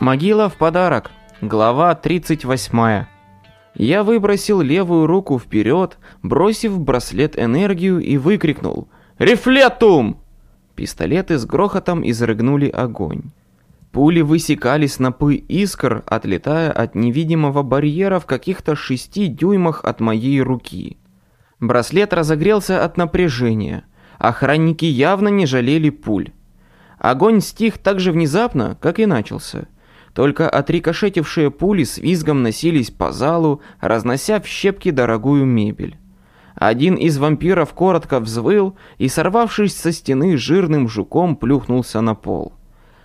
Могила в подарок. Глава 38. Я выбросил левую руку вперед, бросив в браслет энергию и выкрикнул «Рефлетум!». Пистолеты с грохотом изрыгнули огонь. Пули высекали снопы искр, отлетая от невидимого барьера в каких-то шести дюймах от моей руки. Браслет разогрелся от напряжения. Охранники явно не жалели пуль. Огонь стих так же внезапно, как и начался – только отрикошетившие пули с визгом носились по залу, разнося в щепки дорогую мебель. Один из вампиров коротко взвыл и, сорвавшись со стены, жирным жуком плюхнулся на пол.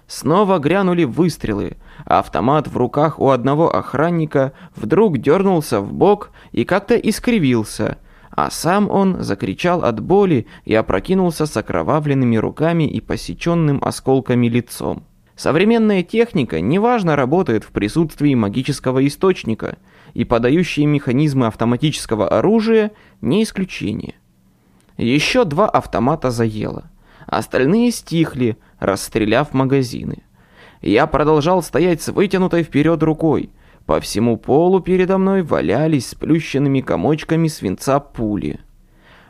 Снова грянули выстрелы, а автомат в руках у одного охранника вдруг дернулся в бок и как-то искривился, а сам он закричал от боли и опрокинулся с окровавленными руками и посеченным осколками лицом. Современная техника неважно работает в присутствии магического источника, и подающие механизмы автоматического оружия не исключение. Еще два автомата заело. Остальные стихли, расстреляв магазины. Я продолжал стоять с вытянутой вперед рукой. По всему полу передо мной валялись сплющенными комочками свинца пули.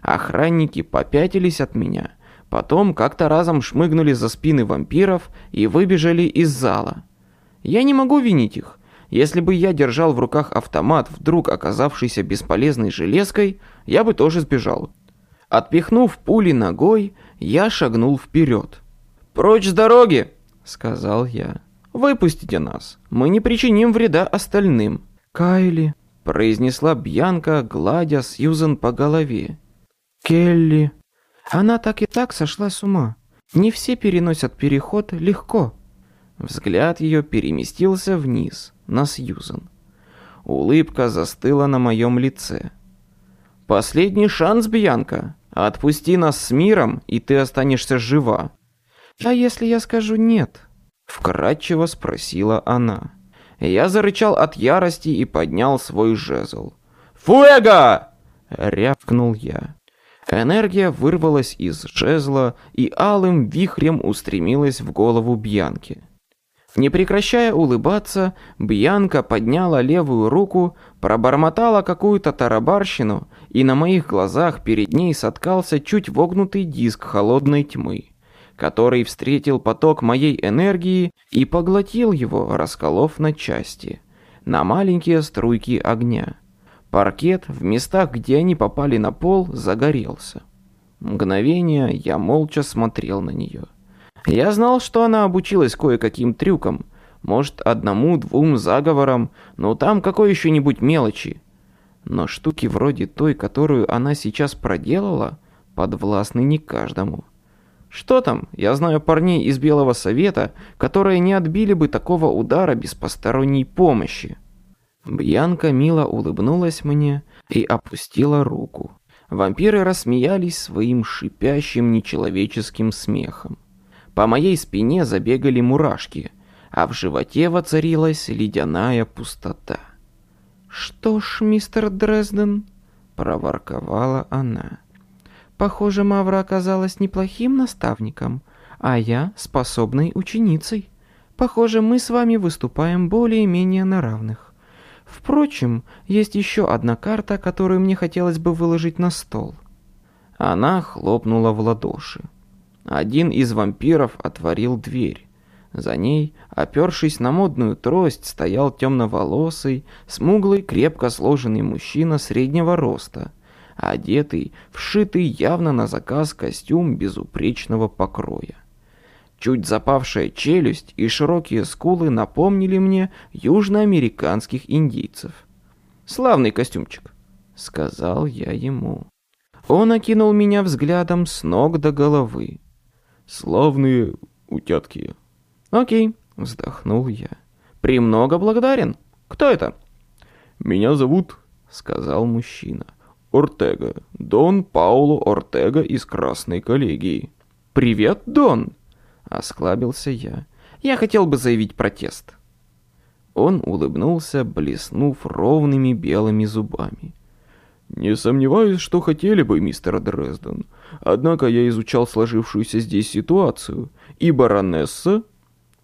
Охранники попятились от меня — Потом как-то разом шмыгнули за спины вампиров и выбежали из зала. Я не могу винить их. Если бы я держал в руках автомат, вдруг оказавшийся бесполезной железкой, я бы тоже сбежал. Отпихнув пули ногой, я шагнул вперед. «Прочь с дороги!» — сказал я. «Выпустите нас, мы не причиним вреда остальным». «Кайли», — произнесла Бьянка, гладя Сьюзен по голове. «Келли». Она так и так сошла с ума. Не все переносят переход легко. Взгляд ее переместился вниз, на Сьюзен. Улыбка застыла на моем лице. «Последний шанс, Бьянка. Отпусти нас с миром, и ты останешься жива». «А если я скажу нет?» Вкратчиво спросила она. Я зарычал от ярости и поднял свой жезл. «Фуэго!» — рявкнул я. Энергия вырвалась из жезла и алым вихрем устремилась в голову Бьянки. Не прекращая улыбаться, Бьянка подняла левую руку, пробормотала какую-то тарабарщину, и на моих глазах перед ней соткался чуть вогнутый диск холодной тьмы, который встретил поток моей энергии и поглотил его, расколов на части, на маленькие струйки огня. Паркет в местах, где они попали на пол, загорелся. Мгновение я молча смотрел на нее. Я знал, что она обучилась кое-каким трюкам, может, одному-двум заговорам, но там какой еще-нибудь мелочи. Но штуки вроде той, которую она сейчас проделала, подвластны не каждому. Что там, я знаю парней из Белого Совета, которые не отбили бы такого удара без посторонней помощи. Бьянка мило улыбнулась мне и опустила руку. Вампиры рассмеялись своим шипящим нечеловеческим смехом. По моей спине забегали мурашки, а в животе воцарилась ледяная пустота. «Что ж, мистер Дрезден», — проворковала она, — «похоже, Мавра оказалась неплохим наставником, а я способной ученицей. Похоже, мы с вами выступаем более-менее на равных. Впрочем, есть еще одна карта, которую мне хотелось бы выложить на стол. Она хлопнула в ладоши. Один из вампиров отворил дверь. За ней, опершись на модную трость, стоял темноволосый, смуглый, крепко сложенный мужчина среднего роста, одетый, вшитый явно на заказ костюм безупречного покроя. Чуть запавшая челюсть и широкие скулы напомнили мне южноамериканских индийцев. «Славный костюмчик», — сказал я ему. Он окинул меня взглядом с ног до головы. «Славные утятки». «Окей», — вздохнул я. «Премного благодарен. Кто это?» «Меня зовут», — сказал мужчина. «Ортега. Дон Пауло Ортега из Красной коллегии». «Привет, Дон!» Осклабился я. Я хотел бы заявить протест. Он улыбнулся, блеснув ровными белыми зубами. «Не сомневаюсь, что хотели бы, мистер Дрезден. Однако я изучал сложившуюся здесь ситуацию, и баронесса...»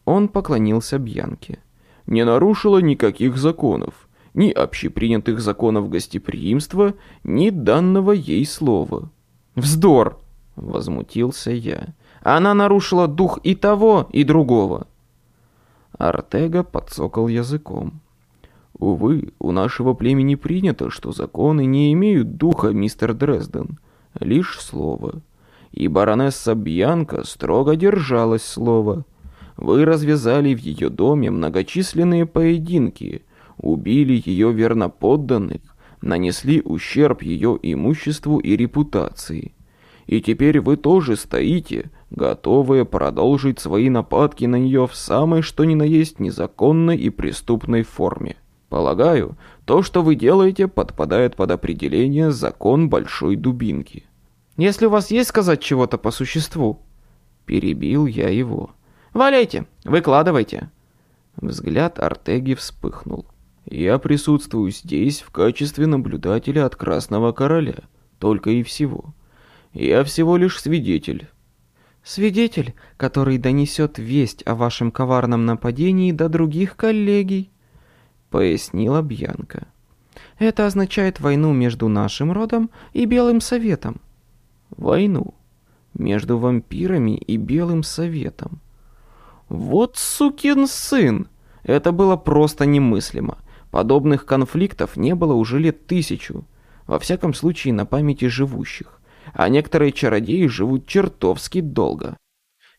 Он поклонился Бьянке. не нарушила никаких законов, ни общепринятых законов гостеприимства, ни данного ей слова. «Вздор!» — возмутился я. «Она нарушила дух и того, и другого». Артега подсокал языком. «Увы, у нашего племени принято, что законы не имеют духа, мистер Дрезден, лишь слово. И баронесса Бьянка строго держалась слова. Вы развязали в ее доме многочисленные поединки, убили ее верноподданных, нанесли ущерб ее имуществу и репутации. И теперь вы тоже стоите, готовые продолжить свои нападки на нее в самой что ни на есть незаконной и преступной форме. Полагаю, то, что вы делаете, подпадает под определение закон большой дубинки. Если у вас есть сказать чего-то по существу, перебил я его. Валяйте, выкладывайте. Взгляд Артеги вспыхнул. Я присутствую здесь в качестве наблюдателя от Красного Короля, только и всего. Я всего лишь свидетель. Свидетель, который донесет весть о вашем коварном нападении до других коллегий, пояснила Бьянка. Это означает войну между нашим родом и Белым Советом. Войну между вампирами и Белым Советом. Вот сукин сын! Это было просто немыслимо. Подобных конфликтов не было уже лет тысячу, во всяком случае на памяти живущих, а некоторые чародеи живут чертовски долго.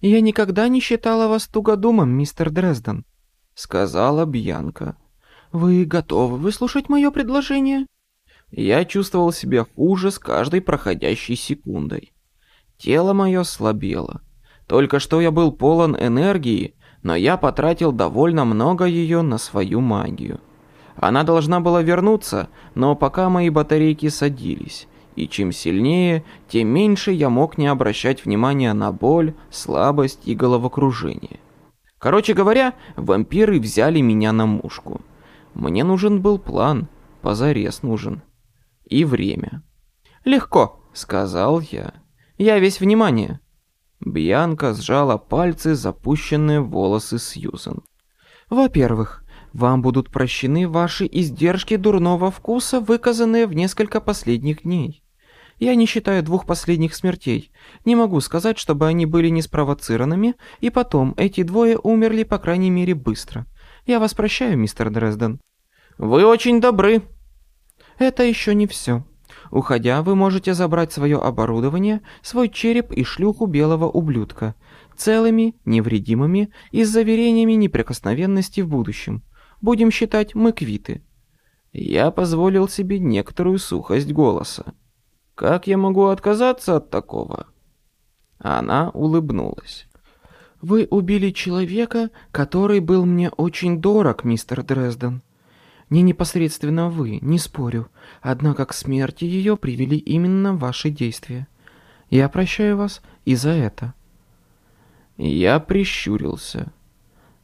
«Я никогда не считала вас тугодумом, мистер Дрезден», — сказала Бьянка. «Вы готовы выслушать мое предложение?» Я чувствовал себя хуже с каждой проходящей секундой. Тело мое слабело. Только что я был полон энергии, но я потратил довольно много ее на свою магию. Она должна была вернуться, но пока мои батарейки садились. И чем сильнее, тем меньше я мог не обращать внимания на боль, слабость и головокружение. Короче говоря, вампиры взяли меня на мушку. Мне нужен был план, позарез нужен. И время. «Легко», — сказал я. «Я весь внимание». Бьянка сжала пальцы, запущенные волосы Сьюзен. «Во-первых, вам будут прощены ваши издержки дурного вкуса, выказанные в несколько последних дней. Я не считаю двух последних смертей. Не могу сказать, чтобы они были не спровоцированными, и потом эти двое умерли, по крайней мере, быстро. Я вас прощаю, мистер Дрезден. Вы очень добры. Это еще не все. Уходя, вы можете забрать свое оборудование, свой череп и шлюху белого ублюдка, целыми, невредимыми и с заверениями неприкосновенности в будущем. Будем считать, мы квиты. Я позволил себе некоторую сухость голоса. Как я могу отказаться от такого? Она улыбнулась. Вы убили человека, который был мне очень дорог, мистер Дрезден. Не непосредственно вы, не спорю, однако к смерти ее привели именно ваши действия. Я прощаю вас и за это. Я прищурился.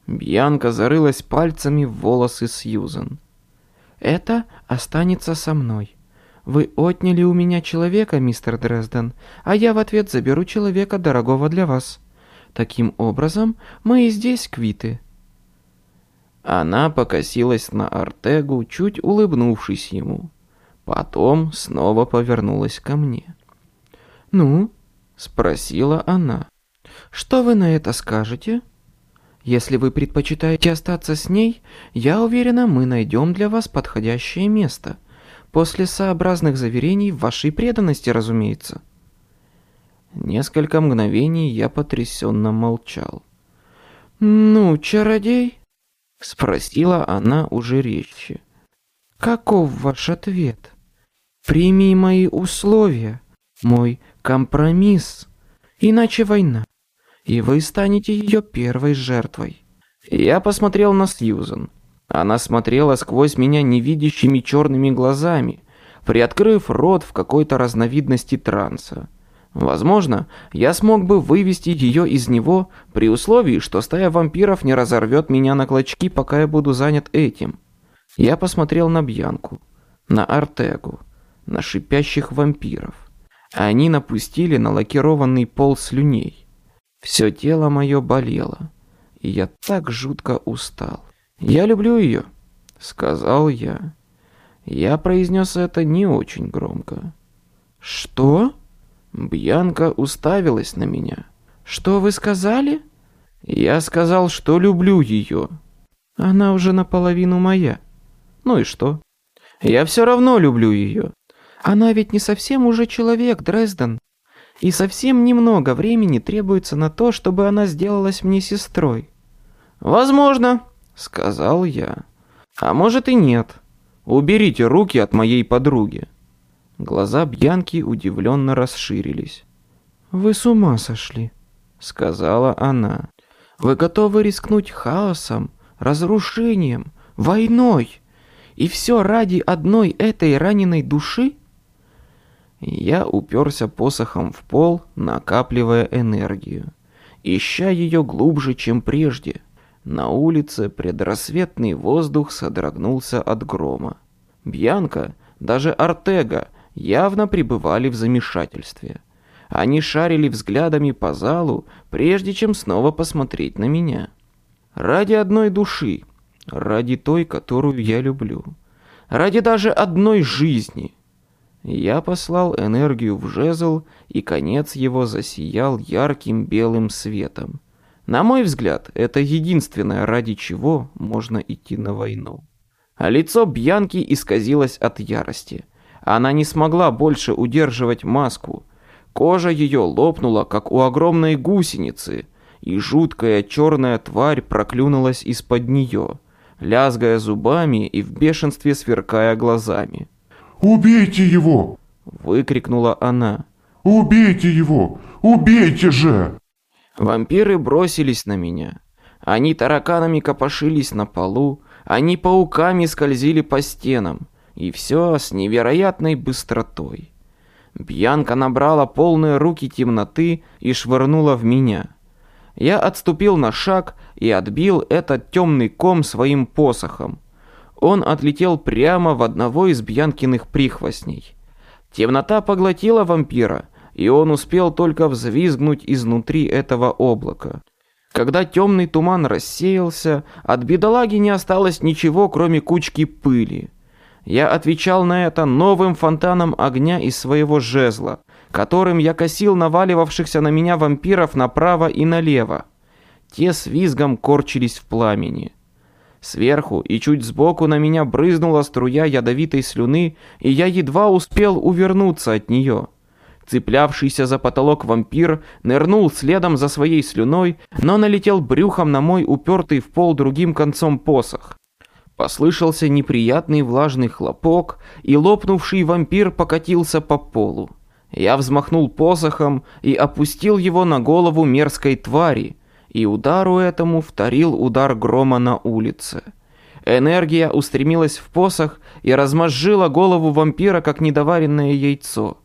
Бьянка зарылась пальцами в волосы Сьюзен. «Это останется со мной. Вы отняли у меня человека, мистер Дрезден, а я в ответ заберу человека, дорогого для вас. Таким образом, мы и здесь квиты». Она покосилась на Артегу, чуть улыбнувшись ему. Потом снова повернулась ко мне. «Ну?» — спросила она. «Что вы на это скажете?» Если вы предпочитаете остаться с ней, я уверена, мы найдем для вас подходящее место. После сообразных заверений в вашей преданности, разумеется. Несколько мгновений я потрясенно молчал. «Ну, чародей?» — спросила она уже резче. «Каков ваш ответ? Прими мои условия, мой компромисс, иначе война и вы станете ее первой жертвой. Я посмотрел на Сьюзен. Она смотрела сквозь меня невидящими черными глазами, приоткрыв рот в какой-то разновидности транса. Возможно, я смог бы вывести ее из него при условии, что стая вампиров не разорвет меня на клочки, пока я буду занят этим. Я посмотрел на Бьянку, на Артегу, на шипящих вампиров. Они напустили на лакированный пол слюней. Все тело мое болело, и я так жутко устал. «Я люблю ее», — сказал я. Я произнес это не очень громко. «Что?» Бьянка уставилась на меня. «Что вы сказали?» «Я сказал, что люблю ее». «Она уже наполовину моя». «Ну и что?» «Я все равно люблю ее». «Она ведь не совсем уже человек, Дрезден. И совсем немного времени требуется на то, чтобы она сделалась мне сестрой». «Возможно», — сказал я. «А может и нет. Уберите руки от моей подруги». Глаза Бьянки удивленно расширились. «Вы с ума сошли», — сказала она. «Вы готовы рискнуть хаосом, разрушением, войной, и все ради одной этой раненой души?» Я уперся посохом в пол, накапливая энергию, ища ее глубже, чем прежде. На улице предрассветный воздух содрогнулся от грома. Бьянка, даже Артега, явно пребывали в замешательстве. Они шарили взглядами по залу, прежде чем снова посмотреть на меня. Ради одной души, ради той, которую я люблю, ради даже одной жизни. Я послал энергию в жезл, и конец его засиял ярким белым светом. На мой взгляд, это единственное, ради чего можно идти на войну. А лицо Бьянки исказилось от ярости — она не смогла больше удерживать маску. Кожа ее лопнула, как у огромной гусеницы, и жуткая черная тварь проклюнулась из-под нее, лязгая зубами и в бешенстве сверкая глазами. «Убейте его!» — выкрикнула она. «Убейте его! Убейте же!» Вампиры бросились на меня. Они тараканами копошились на полу, они пауками скользили по стенам. И все с невероятной быстротой. Бьянка набрала полные руки темноты и швырнула в меня. Я отступил на шаг и отбил этот темный ком своим посохом. Он отлетел прямо в одного из Бьянкиных прихвостней. Темнота поглотила вампира, и он успел только взвизгнуть изнутри этого облака. Когда темный туман рассеялся, от бедолаги не осталось ничего, кроме кучки пыли. Я отвечал на это новым фонтаном огня из своего жезла, которым я косил наваливавшихся на меня вампиров направо и налево. Те с визгом корчились в пламени. Сверху и чуть сбоку на меня брызнула струя ядовитой слюны, и я едва успел увернуться от нее. Цеплявшийся за потолок вампир нырнул следом за своей слюной, но налетел брюхом на мой упертый в пол другим концом посох. Послышался неприятный влажный хлопок, и лопнувший вампир покатился по полу. Я взмахнул посохом и опустил его на голову мерзкой твари, и удару этому вторил удар грома на улице. Энергия устремилась в посох и размозжила голову вампира, как недоваренное яйцо.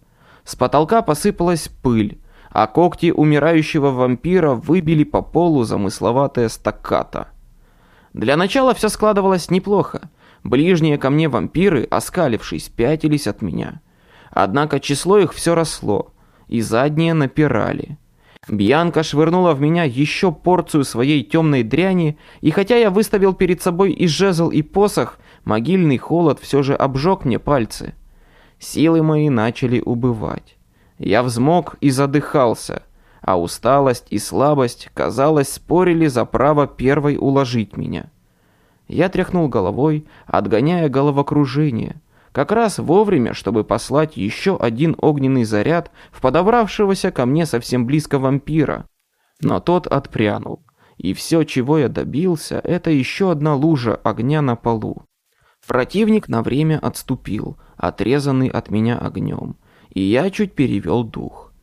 С потолка посыпалась пыль, а когти умирающего вампира выбили по полу замысловатое стаккато. Для начала все складывалось неплохо. Ближние ко мне вампиры, оскалившись, пятились от меня. Однако число их все росло, и задние напирали. Бьянка швырнула в меня еще порцию своей темной дряни, и хотя я выставил перед собой и жезл, и посох, могильный холод все же обжег мне пальцы. Силы мои начали убывать. Я взмок и задыхался — а усталость и слабость, казалось, спорили за право первой уложить меня. Я тряхнул головой, отгоняя головокружение, как раз вовремя, чтобы послать еще один огненный заряд в подобравшегося ко мне совсем близко вампира. Но тот отпрянул, и все, чего я добился, это еще одна лужа огня на полу. Противник на время отступил, отрезанный от меня огнем, и я чуть перевел дух.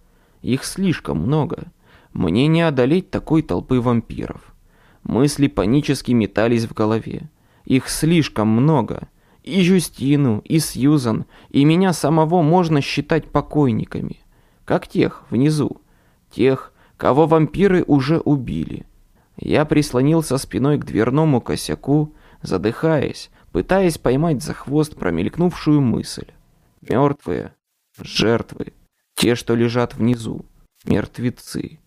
Их слишком много. Мне не одолеть такой толпы вампиров. Мысли панически метались в голове. Их слишком много. И Жюстину, и Сьюзан, и меня самого можно считать покойниками. Как тех внизу. Тех, кого вампиры уже убили. Я прислонился спиной к дверному косяку, задыхаясь, пытаясь поймать за хвост промелькнувшую мысль. Мертвые, жертвы, те, что лежат внизу. Мертвецы.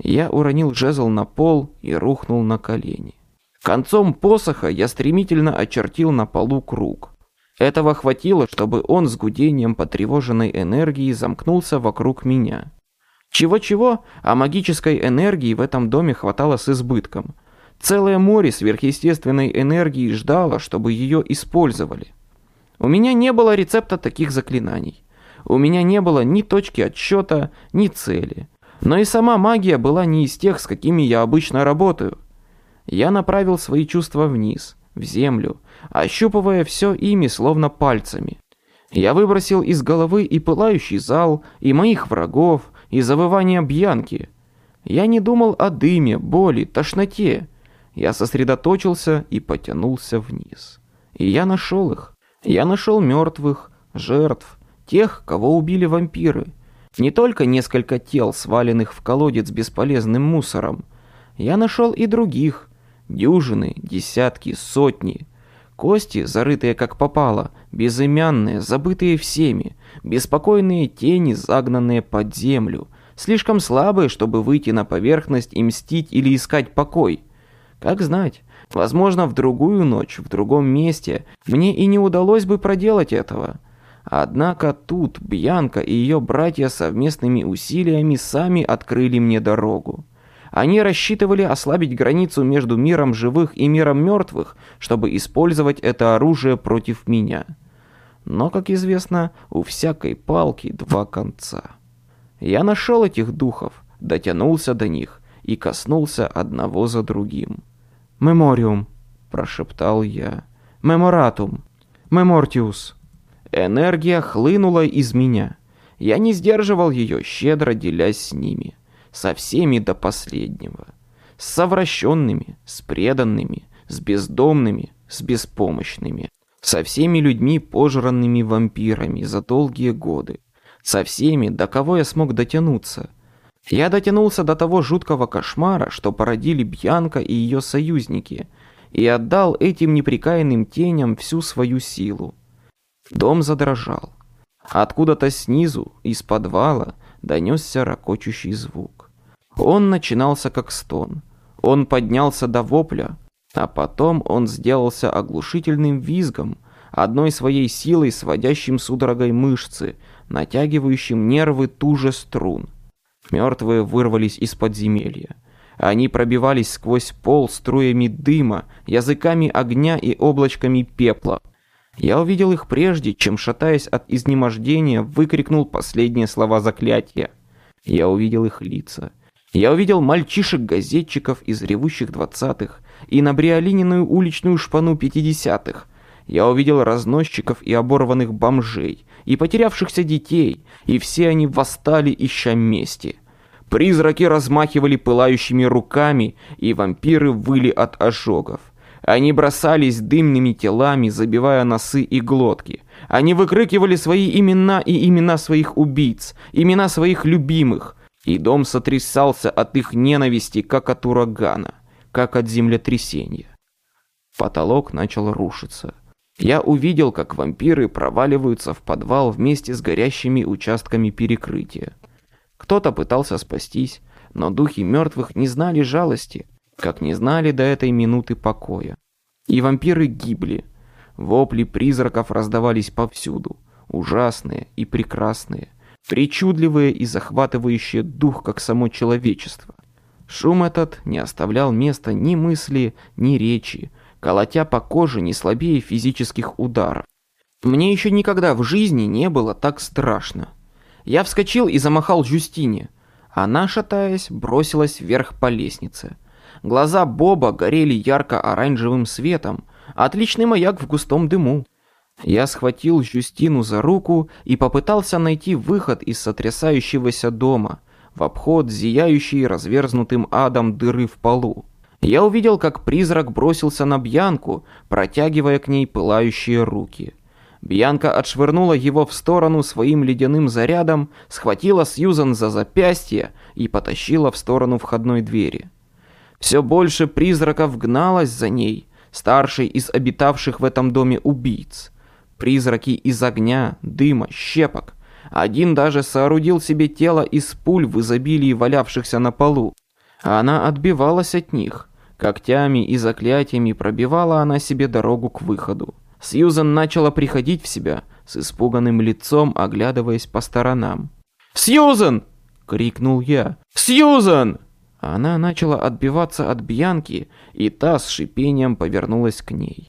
Я уронил жезл на пол и рухнул на колени. Концом посоха я стремительно очертил на полу круг. Этого хватило, чтобы он с гудением потревоженной энергии замкнулся вокруг меня. Чего-чего, а магической энергии в этом доме хватало с избытком. Целое море сверхъестественной энергии ждало, чтобы ее использовали. У меня не было рецепта таких заклинаний. У меня не было ни точки отсчета, ни цели. Но и сама магия была не из тех, с какими я обычно работаю. Я направил свои чувства вниз, в землю, ощупывая все ими словно пальцами. Я выбросил из головы и пылающий зал, и моих врагов, и завывание Бьянки. Я не думал о дыме, боли, тошноте. Я сосредоточился и потянулся вниз. И я нашел их. Я нашел мертвых, жертв, тех, кого убили вампиры. Не только несколько тел, сваленных в колодец бесполезным мусором. Я нашел и других. Дюжины, десятки, сотни. Кости, зарытые как попало, безымянные, забытые всеми, беспокойные тени, загнанные под землю, слишком слабые, чтобы выйти на поверхность и мстить или искать покой. Как знать, возможно, в другую ночь, в другом месте мне и не удалось бы проделать этого. Однако тут Бьянка и ее братья совместными усилиями сами открыли мне дорогу. Они рассчитывали ослабить границу между миром живых и миром мертвых, чтобы использовать это оружие против меня. Но, как известно, у всякой палки два конца. Я нашел этих духов, дотянулся до них и коснулся одного за другим. «Мемориум», — прошептал я. «Меморатум. Мемортиус». Энергия хлынула из меня. Я не сдерживал ее, щедро делясь с ними со всеми до последнего, с совращенными, с преданными, с бездомными, с беспомощными, со всеми людьми, пожранными вампирами за долгие годы, со всеми, до кого я смог дотянуться. Я дотянулся до того жуткого кошмара, что породили Бьянка и ее союзники, и отдал этим неприкаянным теням всю свою силу. Дом задрожал. Откуда-то снизу, из подвала, донесся ракочущий звук. Он начинался как стон. Он поднялся до вопля, а потом он сделался оглушительным визгом, одной своей силой сводящим судорогой мышцы, натягивающим нервы туже струн. Мертвые вырвались из подземелья. Они пробивались сквозь пол струями дыма, языками огня и облачками пепла. Я увидел их прежде, чем, шатаясь от изнемождения, выкрикнул последние слова заклятия. Я увидел их лица. Я увидел мальчишек-газетчиков из ревущих двадцатых и набриолининую уличную шпану пятидесятых. Я увидел разносчиков и оборванных бомжей, и потерявшихся детей, и все они восстали, ища мести. Призраки размахивали пылающими руками, и вампиры выли от ожогов. Они бросались дымными телами, забивая носы и глотки. Они выкрикивали свои имена и имена своих убийц, имена своих любимых. И дом сотрясался от их ненависти, как от урагана, как от землетрясения. Потолок начал рушиться. Я увидел, как вампиры проваливаются в подвал вместе с горящими участками перекрытия. Кто-то пытался спастись, но духи мертвых не знали жалости, как не знали до этой минуты покоя. И вампиры гибли. Вопли призраков раздавались повсюду, ужасные и прекрасные, причудливые и захватывающие дух, как само человечество. Шум этот не оставлял места ни мысли, ни речи, колотя по коже не слабее физических ударов. Мне еще никогда в жизни не было так страшно. Я вскочил и замахал Жюстине. Она, шатаясь, бросилась вверх по лестнице – Глаза Боба горели ярко-оранжевым светом, отличный маяк в густом дыму. Я схватил Жюстину за руку и попытался найти выход из сотрясающегося дома, в обход зияющей разверзнутым адом дыры в полу. Я увидел, как призрак бросился на Бьянку, протягивая к ней пылающие руки. Бьянка отшвырнула его в сторону своим ледяным зарядом, схватила Сьюзан за запястье и потащила в сторону входной двери. Все больше призраков гналось за ней, старший из обитавших в этом доме убийц. Призраки из огня, дыма, щепок. Один даже соорудил себе тело из пуль в изобилии валявшихся на полу. Она отбивалась от них, Когтями и заклятиями пробивала она себе дорогу к выходу. Сьюзан начала приходить в себя, с испуганным лицом оглядываясь по сторонам. «Сьюзан!» — крикнул я. «Сьюзан!» Она начала отбиваться от Бьянки, и та с шипением повернулась к ней.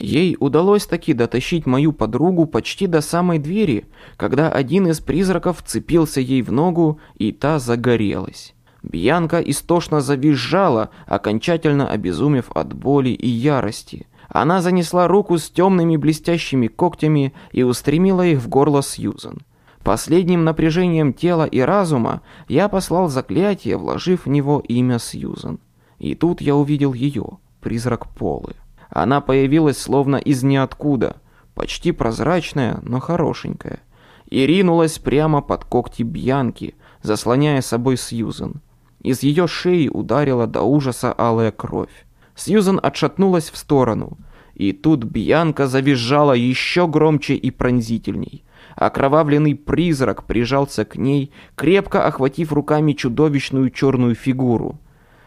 Ей удалось таки дотащить мою подругу почти до самой двери, когда один из призраков вцепился ей в ногу, и та загорелась. Бьянка истошно завизжала, окончательно обезумев от боли и ярости. Она занесла руку с темными блестящими когтями и устремила их в горло Сьюзен. Последним напряжением тела и разума я послал заклятие, вложив в него имя Сьюзен. И тут я увидел ее, призрак Полы. Она появилась словно из ниоткуда, почти прозрачная, но хорошенькая, и ринулась прямо под когти Бьянки, заслоняя собой Сьюзен. Из ее шеи ударила до ужаса алая кровь. Сьюзен отшатнулась в сторону, и тут Бьянка завизжала еще громче и пронзительней. Окровавленный призрак прижался к ней, крепко охватив руками чудовищную черную фигуру.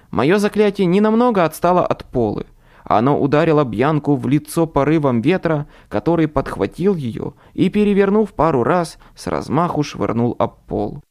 Мое заклятие ненамного отстало от полы. Оно ударило Бьянку в лицо порывом ветра, который подхватил ее и, перевернув пару раз, с размаху швырнул об пол.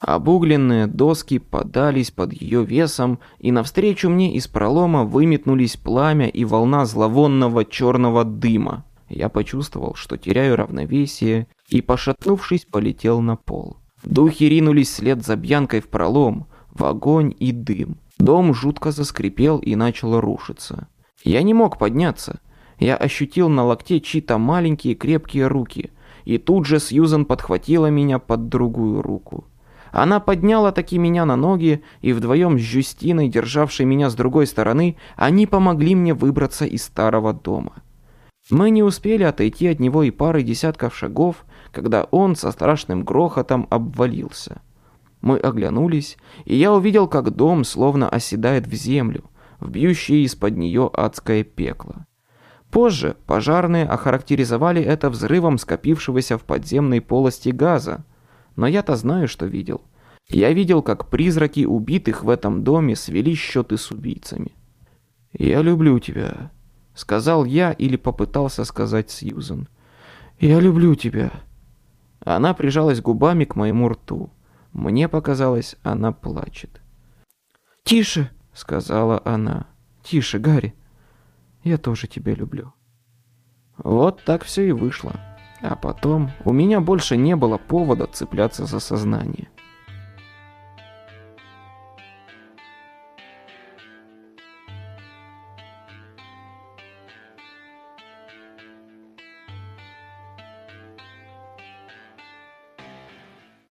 Обугленные доски подались под ее весом, и навстречу мне из пролома выметнулись пламя и волна зловонного черного дыма. Я почувствовал, что теряю равновесие, и, пошатнувшись, полетел на пол. Духи ринулись вслед за Бьянкой в пролом, в огонь и дым. Дом жутко заскрипел и начал рушиться. Я не мог подняться. Я ощутил на локте чьи-то маленькие крепкие руки, и тут же Сьюзен подхватила меня под другую руку. Она подняла таки меня на ноги, и вдвоем с Жюстиной, державшей меня с другой стороны, они помогли мне выбраться из старого дома. Мы не успели отойти от него и пары десятков шагов, когда он со страшным грохотом обвалился. Мы оглянулись, и я увидел, как дом словно оседает в землю, в бьющее из-под нее адское пекло. Позже пожарные охарактеризовали это взрывом скопившегося в подземной полости газа, но я-то знаю, что видел. Я видел, как призраки убитых в этом доме свели счеты с убийцами. «Я люблю тебя», — сказал я или попытался сказать Сьюзен. «Я люблю тебя». Она прижалась губами к моему рту. Мне показалось, она плачет. «Тише!» — сказала она. «Тише, Гарри. Я тоже тебя люблю». Вот так все и вышло. А потом у меня больше не было повода цепляться за сознание.